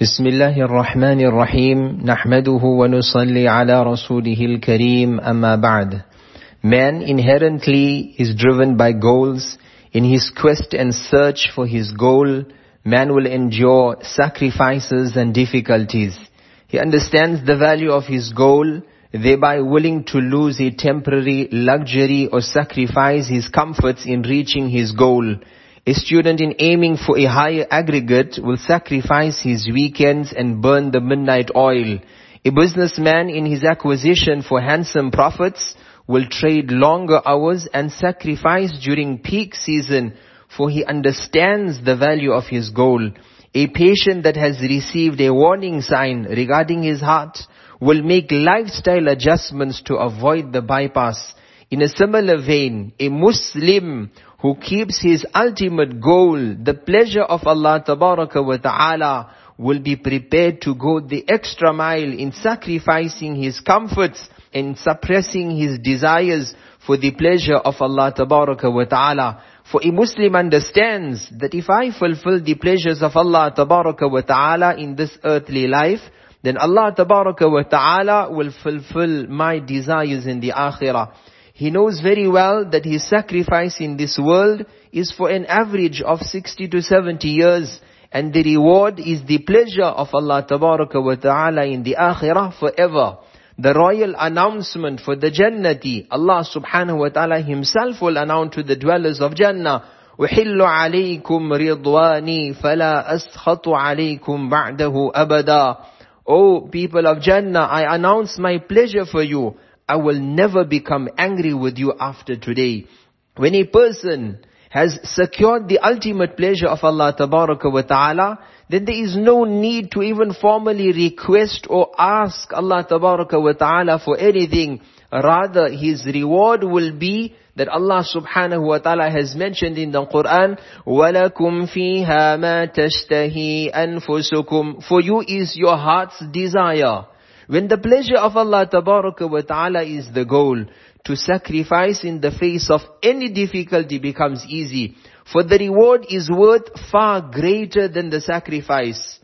بسم الله الرحمن الرحيم نحمده ونصلي على رسوله الكريم أما بعد Man inherently is driven by goals. In his quest and search for his goal, man will endure sacrifices and difficulties. He understands the value of his goal, thereby willing to lose a temporary luxury or sacrifice his comforts in reaching his goal. A student in aiming for a higher aggregate will sacrifice his weekends and burn the midnight oil. A businessman in his acquisition for handsome profits will trade longer hours and sacrifice during peak season for he understands the value of his goal. A patient that has received a warning sign regarding his heart will make lifestyle adjustments to avoid the bypass. In a similar vein, a Muslim who keeps his ultimate goal, the pleasure of Allah Tabaraka wa Ta'ala, will be prepared to go the extra mile in sacrificing his comforts and suppressing his desires for the pleasure of Allah Tabaraka wa Ta'ala. For a Muslim understands that if I fulfill the pleasures of Allah Tabaraka wa Ta'ala in this earthly life, then Allah Tabaraka wa Ta'ala will fulfill my desires in the Akhirah. He knows very well that his sacrifice in this world is for an average of 60 to 70 years and the reward is the pleasure of Allah Tabaraka wa Ta'ala in the Akhirah forever the royal announcement for the Jannati, Allah subhanahu wa ta'ala himself will announce to the dwellers of Jannah, أحل عليكم رضواني فلا أسخط عليكم بعده أبدا O people of Jannah, I announce my pleasure for you. I will never become angry with you after today. When a person has secured the ultimate pleasure of Allah Tabaraka wa Ta'ala, then there is no need to even formally request or ask Allah Tabaraka wa Ta'ala for anything. Rather, his reward will be that Allah subhanahu wa ta'ala has mentioned in the Quran, وَلَكُمْ فِيهَا مَا تَشْتَهِي أَنفُسُكُمْ For you is your heart's desire. When the pleasure of Allah wa ta'ala is the goal, to sacrifice in the face of any difficulty becomes easy. For the reward is worth far greater than the sacrifice.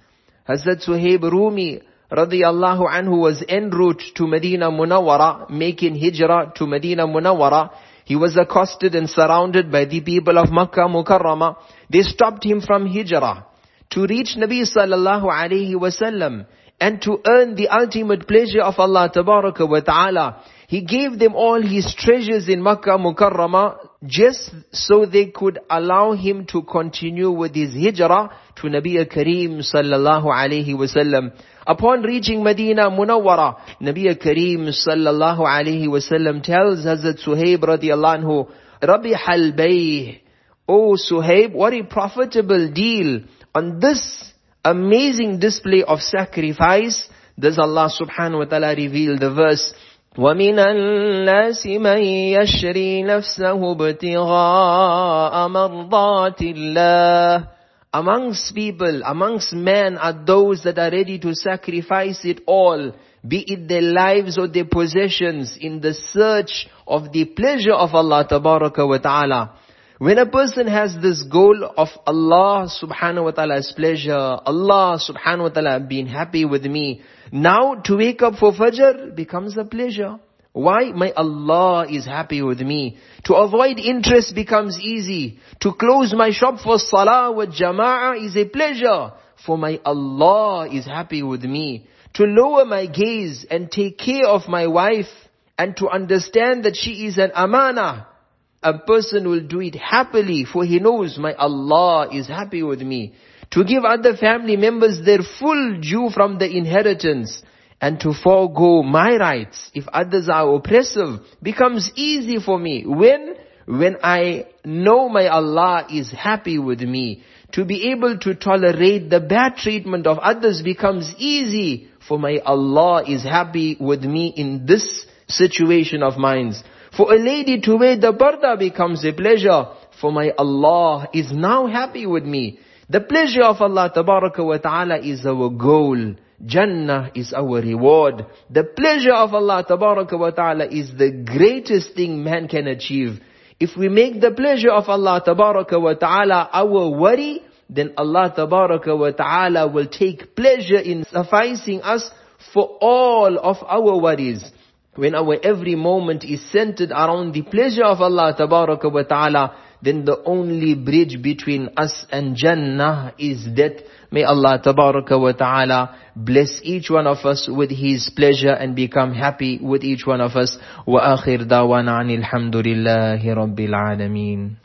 Hazrat Suhaib Rumi radiyallahu anhu was en route to Medina Munawwara, making hijrah to Medina Munawwara. He was accosted and surrounded by the people of Makkah Mukarramah. They stopped him from hijrah to reach Nabi sallallahu alayhi wasallam and to earn the ultimate pleasure of Allah tabaraka wa ta'ala. He gave them all his treasures in Makkah Mukarramah just so they could allow him to continue with his hijrah to Nabi Kareem sallallahu alayhi wasallam. Upon reaching Medina Munawwara, Nabi Kareem sallallahu alayhi wasallam tells Hazrat Suhaib radiallahu anhu, Rabi halbayh, O Suhaib, what a profitable deal. On this amazing display of sacrifice, does Allah subhanahu wa ta'ala reveal the verse, ومن الناس من يشري نفسه ابتغاء مرضات الله Amongst people, amongst men are those that are ready to sacrifice it all, be it their lives or their possessions, in the search of the pleasure of Allah Tabaraka wa Ta'ala. When a person has this goal of Allah subhanahu wa ta'ala's pleasure, Allah subhanahu wa ta'ala being happy with me, now to wake up for Fajr becomes a pleasure. Why? My Allah is happy with me. To avoid interest becomes easy. To close my shop for Salah with Jama'ah is a pleasure. For my Allah is happy with me. To lower my gaze and take care of my wife and to understand that she is an amana. A person will do it happily for he knows my Allah is happy with me. To give other family members their full due from the inheritance and to forego my rights if others are oppressive becomes easy for me. When? When I know my Allah is happy with me. To be able to tolerate the bad treatment of others becomes easy for my Allah is happy with me in this situation of mine. For a lady to wear the parda becomes a pleasure. For my Allah is now happy with me. The pleasure of Allah Tabaraka wa Ta'ala is our goal. Jannah is our reward. The pleasure of Allah Tabaraka wa Ta'ala is the greatest thing man can achieve. If we make the pleasure of Allah Tabaraka wa Ta'ala our worry, then Allah tabaraka wa ta'ala will take pleasure in sufficing us for all of our worries When our every moment is centered around the pleasure of Allah tabaraka wa ta'ala, then the only bridge between us and Jannah is that. May Allah tabaraka wa ta'ala bless each one of us with His pleasure and become happy with each one of us. وآخر دعوانا عن الحمد لله رب العالمين